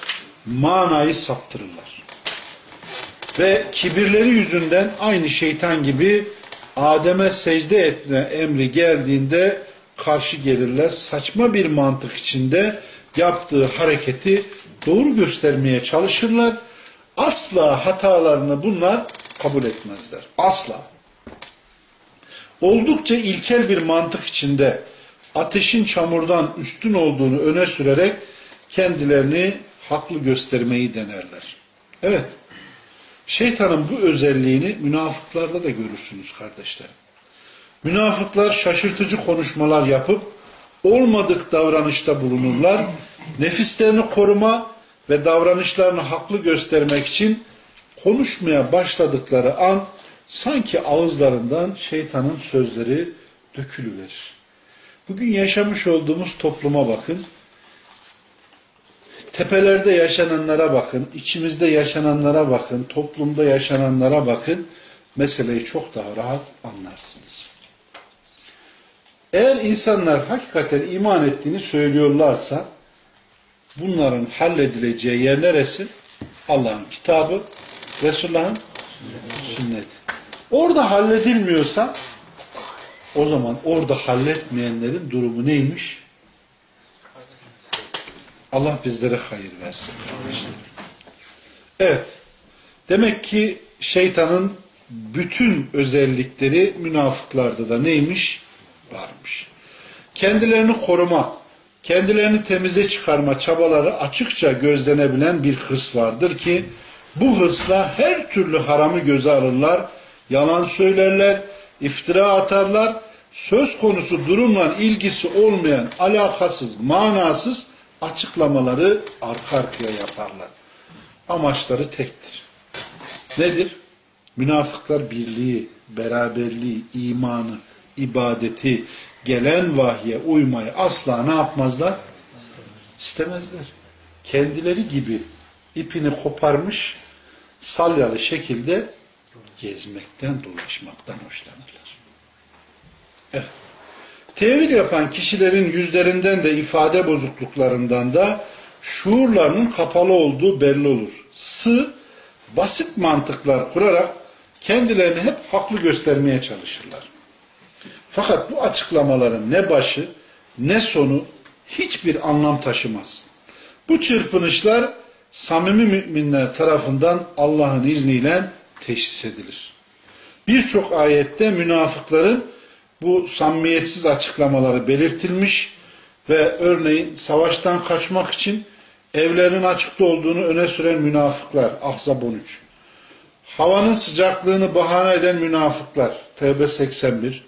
manayı saptırırlar. Ve kibirleri yüzünden aynı şeytan gibi Adem'e secde etme emri geldiğinde karşı gelirler. Saçma bir mantık içinde yaptığı hareketi doğru göstermeye çalışırlar. Asla hatalarını bunlar kabul etmezler. Asla. Oldukça ilkel bir mantık içinde ateşin çamurdan üstün olduğunu öne sürerek kendilerini haklı göstermeyi denerler. Evet. Şeytanın bu özelliğini münafıklarda da görürsünüz kardeşlerim. Münafıklar şaşırtıcı konuşmalar yapıp olmadık davranışta bulunurlar. Nefislerini koruma ve davranışlarını haklı göstermek için konuşmaya başladıkları an sanki ağızlarından şeytanın sözleri dökülüverir. Bugün yaşamış olduğumuz topluma bakın. Tepelerde yaşananlara bakın, içimizde yaşananlara bakın, toplumda yaşananlara bakın. Meseleyi çok daha rahat anlarsınız. Eğer insanlar hakikaten iman ettiğini söylüyorlarsa bunların halledileceği yer neresi? Allah'ın kitabı, Resulullah'ın sünneti. Orada halledilmiyorsa o zaman orada halletmeyenlerin durumu neymiş? Allah bizlere hayır versin. Evet. Demek ki şeytanın bütün özellikleri münafıklarda da neymiş? Varmış. Kendilerini koruma, kendilerini temize çıkarma çabaları açıkça gözlenebilen bir hırs vardır ki bu hırsla her türlü haramı göze alırlar, yalan söylerler, iftira atarlar, söz konusu durumla ilgisi olmayan, alakasız, manasız açıklamaları arka arkaya yaparlar. Amaçları tektir. Nedir? Münafıklar birliği, beraberliği, imanı, ibadeti, gelen vahye uymayı asla ne yapmazlar? İstemezler. Kendileri gibi ipini koparmış, salyalı şekilde gezmekten, dolaşmaktan hoşlanırlar. Evet. Tevil yapan kişilerin yüzlerinden de ifade bozukluklarından da şuurlarının kapalı olduğu belli olur. Sı, basit mantıklar kurarak kendilerini hep haklı göstermeye çalışırlar. Fakat bu açıklamaların ne başı ne sonu hiçbir anlam taşımaz. Bu çırpınışlar samimi müminler tarafından Allah'ın izniyle teşhis edilir. Birçok ayette münafıkların bu samimiyetsiz açıklamaları belirtilmiş ve örneğin savaştan kaçmak için evlerin açıkta olduğunu öne süren münafıklar Ahzab 13. Havanın sıcaklığını bahane eden münafıklar Tevbe 81.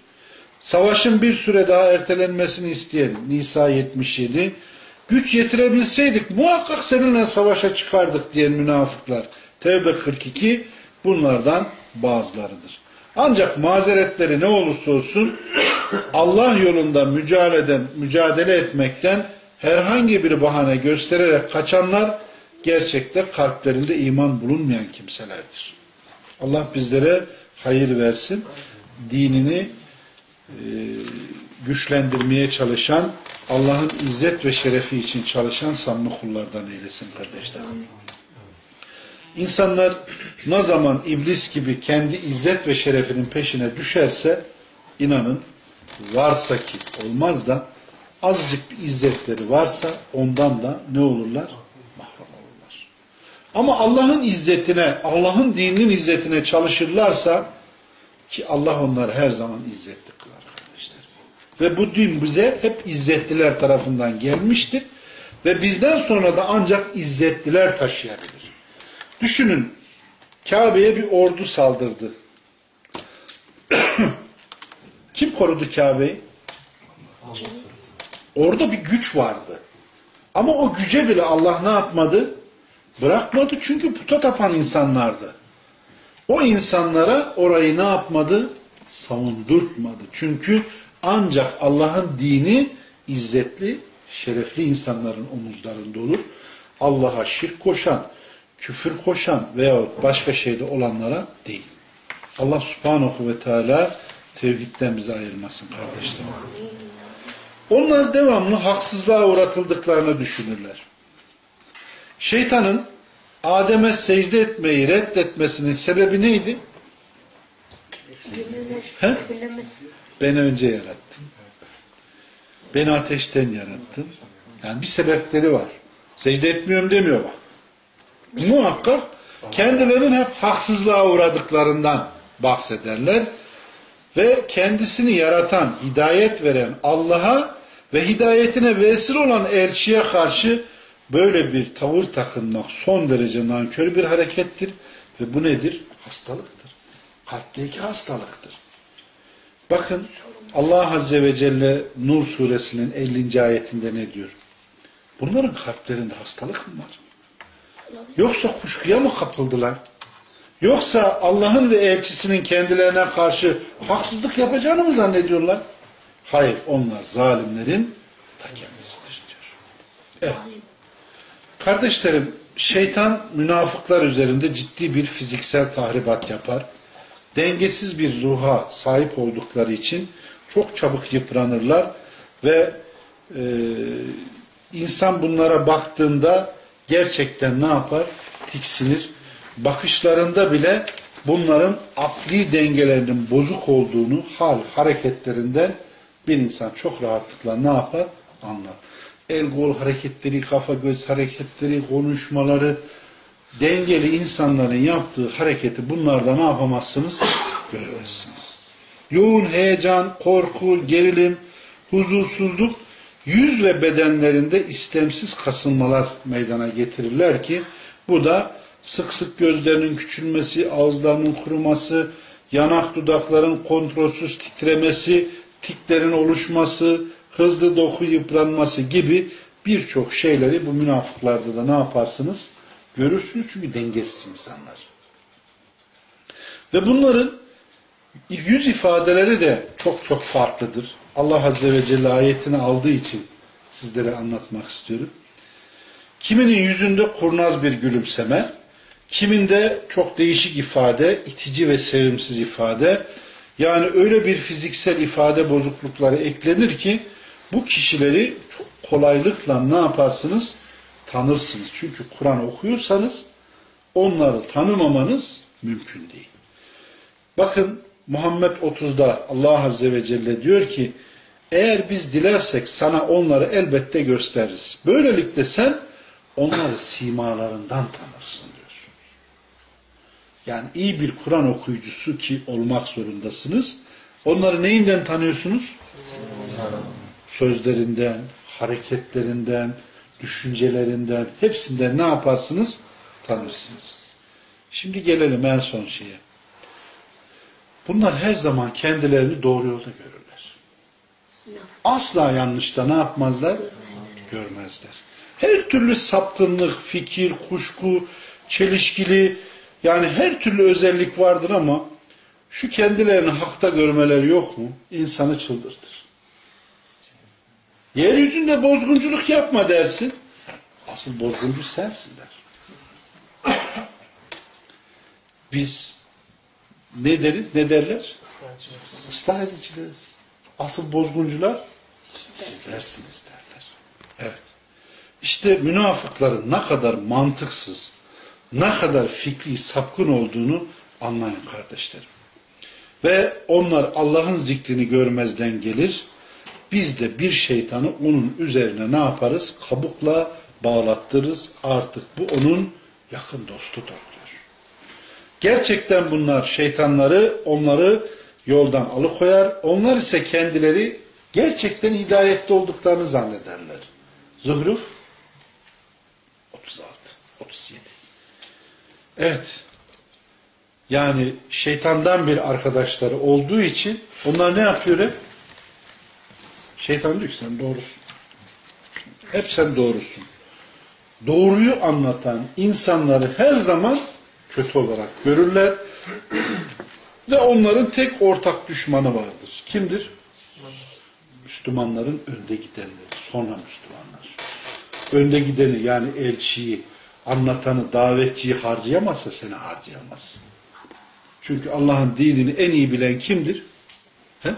Savaşın bir süre daha ertelenmesini isteyen Nisa 77. Güç yetirebilseydik muhakkak seninle savaşa çıkardık diyen münafıklar Tevbe 42 bunlardan bazılarıdır. Ancak mazeretleri ne olursa olsun Allah yolunda mücadele, mücadele etmekten herhangi bir bahane göstererek kaçanlar gerçekte kalplerinde iman bulunmayan kimselerdir. Allah bizlere hayır versin. Dinini e, güçlendirmeye çalışan, Allah'ın izzet ve şerefi için çalışan samimi kullardan eylesin kardeşlerim. İnsanlar ne zaman iblis gibi kendi izzet ve şerefinin peşine düşerse inanın varsa ki olmaz da azıcık bir izzetleri varsa ondan da ne olurlar? Mahrum olurlar. Ama Allah'ın izzetine, Allah'ın dininin izzetine çalışırlarsa ki Allah onları her zaman izzetli kılar kardeşler. Ve bu din bize hep izzetliler tarafından gelmiştir. Ve bizden sonra da ancak izzetliler taşıyabilir. Düşünün, Kabe'ye bir ordu saldırdı. Kim korudu Kabe'yi? Orada bir güç vardı. Ama o güce bile Allah ne yapmadı? Bırakmadı çünkü puta tapan insanlardı. O insanlara orayı ne yapmadı? Savundurtmadı. Çünkü ancak Allah'ın dini izzetli, şerefli insanların omuzlarında olur. Allah'a şirk koşan, küfür koşan veyahut başka şeyde olanlara değil. Allah subhanahu ve teala tevhidden bizi ayırmasın kardeşlerim. Onlar devamlı haksızlığa uğratıldıklarını düşünürler. Şeytanın Adem'e secde etmeyi reddetmesinin sebebi neydi? He? Beni önce yarattın. Beni ateşten yarattın. Yani bir sebepleri var. Secde etmiyorum demiyor bak. Muhakkak kendilerinin hep haksızlığa uğradıklarından bahsederler. Ve kendisini yaratan, hidayet veren Allah'a ve hidayetine vesile olan elçiye karşı böyle bir tavır takınmak son derece nankör bir harekettir. Ve bu nedir? Hastalıktır. Kalpteki hastalıktır. Bakın Allah Azze ve Celle Nur suresinin 50. ayetinde ne diyor? Bunların kalplerinde hastalık mı var? Yoksa kuşkuya mı kapıldılar? Yoksa Allah'ın ve elçisinin kendilerine karşı haksızlık yapacağını mı zannediyorlar? Hayır, onlar zalimlerin ta kendisidir diyor. Evet. Kardeşlerim, şeytan münafıklar üzerinde ciddi bir fiziksel tahribat yapar. Dengesiz bir ruha sahip oldukları için çok çabuk yıpranırlar ve e, insan bunlara baktığında gerçekten ne yapar? Tiksinir. Bakışlarında bile bunların akli dengelerinin bozuk olduğunu hal hareketlerinden bir insan çok rahatlıkla ne yapar? Anlar. El kol hareketleri, kafa göz hareketleri, konuşmaları, dengeli insanların yaptığı hareketi bunlarda ne yapamazsınız? Göremezsiniz. Yoğun heyecan, korku, gerilim, huzursuzluk yüz ve bedenlerinde istemsiz kasılmalar meydana getirirler ki bu da sık sık gözlerinin küçülmesi, ağızlarının kuruması, yanak dudakların kontrolsüz titremesi, tiklerin oluşması, hızlı doku yıpranması gibi birçok şeyleri bu münafıklarda da ne yaparsınız? Görürsünüz çünkü dengesiz insanlar. Ve bunların yüz ifadeleri de çok çok farklıdır. Allah Azze ve Celle ayetini aldığı için sizlere anlatmak istiyorum. Kiminin yüzünde kurnaz bir gülümseme, kiminde çok değişik ifade, itici ve sevimsiz ifade, yani öyle bir fiziksel ifade bozuklukları eklenir ki bu kişileri çok kolaylıkla ne yaparsınız? Tanırsınız. Çünkü Kur'an okuyorsanız onları tanımamanız mümkün değil. Bakın Muhammed 30'da Allah Azze ve Celle diyor ki eğer biz dilersek sana onları elbette gösteririz. Böylelikle sen onları simalarından tanırsın diyor. Yani iyi bir Kur'an okuyucusu ki olmak zorundasınız. Onları neyinden tanıyorsunuz? Sözlerinden, hareketlerinden, düşüncelerinden, hepsinden ne yaparsınız? Tanırsınız. Şimdi gelelim en son şeye. Bunlar her zaman kendilerini doğru yolda görürler. Asla yanlışta ne yapmazlar? Görmezler. Her türlü sapkınlık, fikir, kuşku, çelişkili, yani her türlü özellik vardır ama şu kendilerini hakta görmeleri yok mu? İnsanı çıldırtır. Yeryüzünde bozgunculuk yapma dersin. Asıl bozguncu sensin der. Biz ne deriz? Ne derler? Islah edicileriz. Asıl bozguncular sizlersiniz derler. Evet. İşte münafıkların ne kadar mantıksız, ne kadar fikri sapkın olduğunu anlayın kardeşlerim. Ve onlar Allah'ın zikrini görmezden gelir. Biz de bir şeytanı onun üzerine ne yaparız? Kabukla bağlattırırız. Artık bu onun yakın dostudur diyor. Gerçekten bunlar şeytanları, onları yoldan alıkoyar. Onlar ise kendileri gerçekten hidayette olduklarını zannederler. Zuhruf 36, 37. Evet. Yani şeytandan bir arkadaşları olduğu için onlar ne yapıyor hep? Şeytan diyor ki sen doğrusun. Hep sen doğrusun. Doğruyu anlatan insanları her zaman kötü olarak görürler. Ve onların tek ortak düşmanı vardır. Kimdir? Müslümanların önde gidenleri. Sonra Müslümanlar. Önde gideni yani elçiyi, anlatanı, davetçiyi harcayamazsa seni harcayamaz. Çünkü Allah'ın dinini en iyi bilen kimdir? He?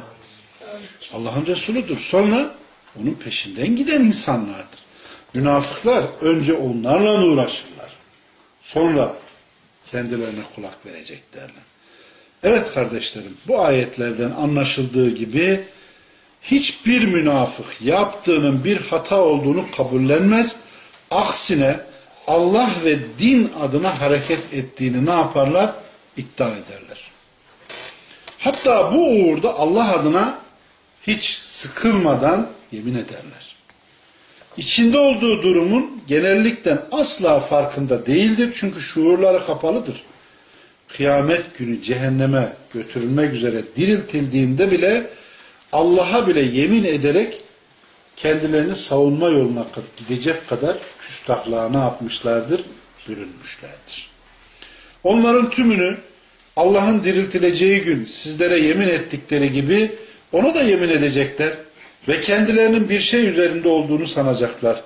Allah'ın Resuludur. Sonra onun peşinden giden insanlardır. Münafıklar önce onlarla uğraşırlar. Sonra kendilerine kulak vereceklerler. Evet kardeşlerim bu ayetlerden anlaşıldığı gibi hiçbir münafık yaptığının bir hata olduğunu kabullenmez. Aksine Allah ve din adına hareket ettiğini ne yaparlar? İddia ederler. Hatta bu uğurda Allah adına hiç sıkılmadan yemin ederler. İçinde olduğu durumun genellikle asla farkında değildir. Çünkü şuurları kapalıdır. Kıyamet günü cehenneme götürülmek üzere diriltildiğinde bile Allah'a bile yemin ederek kendilerini savunma yoluna gidecek kadar küstahlığa ne yapmışlardır? Bürünmüşlerdir. Onların tümünü Allah'ın diriltileceği gün sizlere yemin ettikleri gibi ona da yemin edecekler ve kendilerinin bir şey üzerinde olduğunu sanacaklar.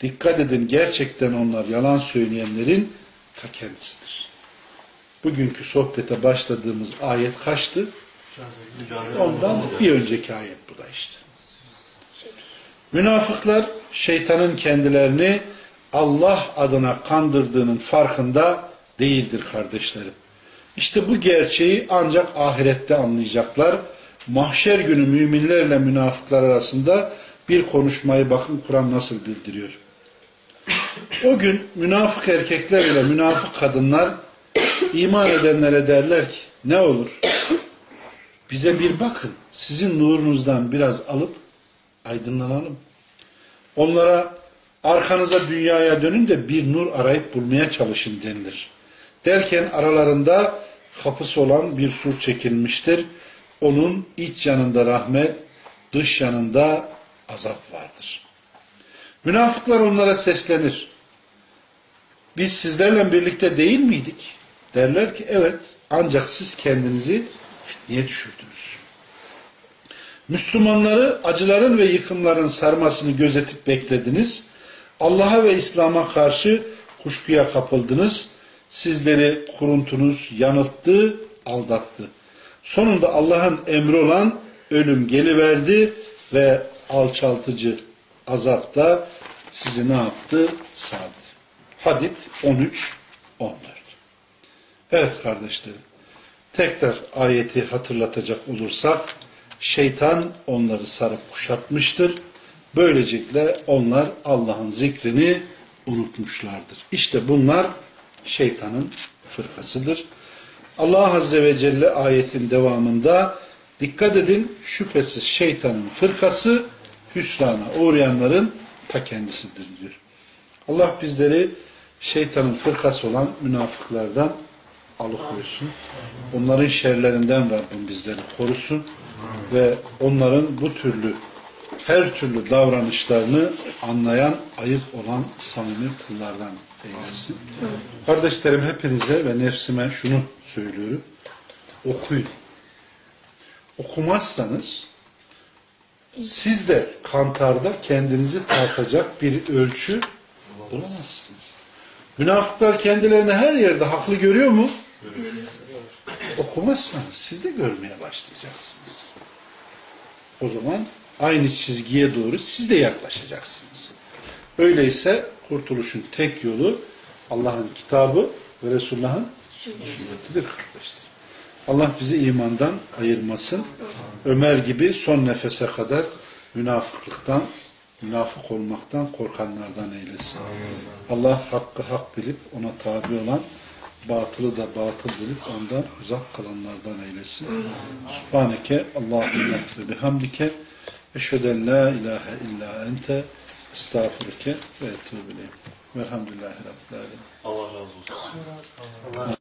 Dikkat edin gerçekten onlar yalan söyleyenlerin ta kendisidir. Bugünkü sohbete başladığımız ayet kaçtı? Ondan bir önceki ayet bu da işte. Münafıklar şeytanın kendilerini Allah adına kandırdığının farkında değildir kardeşlerim. İşte bu gerçeği ancak ahirette anlayacaklar. Mahşer günü müminlerle münafıklar arasında bir konuşmayı bakın Kur'an nasıl bildiriyor. O gün münafık erkekler ile münafık kadınlar iman edenlere derler ki ne olur bize bir bakın sizin nurunuzdan biraz alıp aydınlanalım. Onlara arkanıza dünyaya dönün de bir nur arayıp bulmaya çalışın denilir. Derken aralarında kapısı olan bir sur çekilmiştir. Onun iç yanında rahmet, dış yanında azap vardır. Münafıklar onlara seslenir. Biz sizlerle birlikte değil miydik? Derler ki evet ancak siz kendinizi fitneye düşürdünüz. Müslümanları acıların ve yıkımların sarmasını gözetip beklediniz. Allah'a ve İslam'a karşı kuşkuya kapıldınız. Sizleri kuruntunuz yanılttı, aldattı. Sonunda Allah'ın emri olan ölüm geliverdi ve alçaltıcı azapta sizi ne yaptı? Sardı. Hadid 13 14 Evet kardeşlerim. Tekrar ayeti hatırlatacak olursak şeytan onları sarıp kuşatmıştır. Böylelikle onlar Allah'ın zikrini unutmuşlardır. İşte bunlar şeytanın fırkasıdır. Allah Azze ve Celle ayetin devamında dikkat edin şüphesiz şeytanın fırkası hüsrana uğrayanların ta kendisidir diyor. Allah bizleri şeytanın fırkası olan münafıklardan alıkoysun. Onların şerlerinden Rabbim bizleri korusun. Ve onların bu türlü her türlü davranışlarını anlayan, ayıp olan samimi kullardan eylesin. Kardeşlerim hepinize ve nefsime şunu söylüyorum. Okuyun. Okumazsanız siz de kantarda kendinizi tartacak bir ölçü bulamazsınız. Münafıklar kendilerini her yerde haklı görüyor mu? Okumazsanız siz de görmeye başlayacaksınız. O zaman aynı çizgiye doğru siz de yaklaşacaksınız. Öyleyse kurtuluşun tek yolu Allah'ın kitabı ve Resulullah'ın sünnetidir kardeşler. Allah bizi imandan ayırmasın. Ömer gibi son nefese kadar münafıklıktan münafık olmaktan korkanlardan eylesin. Allah hakkı hak bilip ona tabi olan, batılı da batıl bilip ondan uzak kalanlardan eylesin. Subhaneke Allahümme ve bihamdike eşheden la ilahe illa ente estağfurike ve etûbü ileyk. Velhamdülillahi Rabbil Alemin. Allah razı olsun.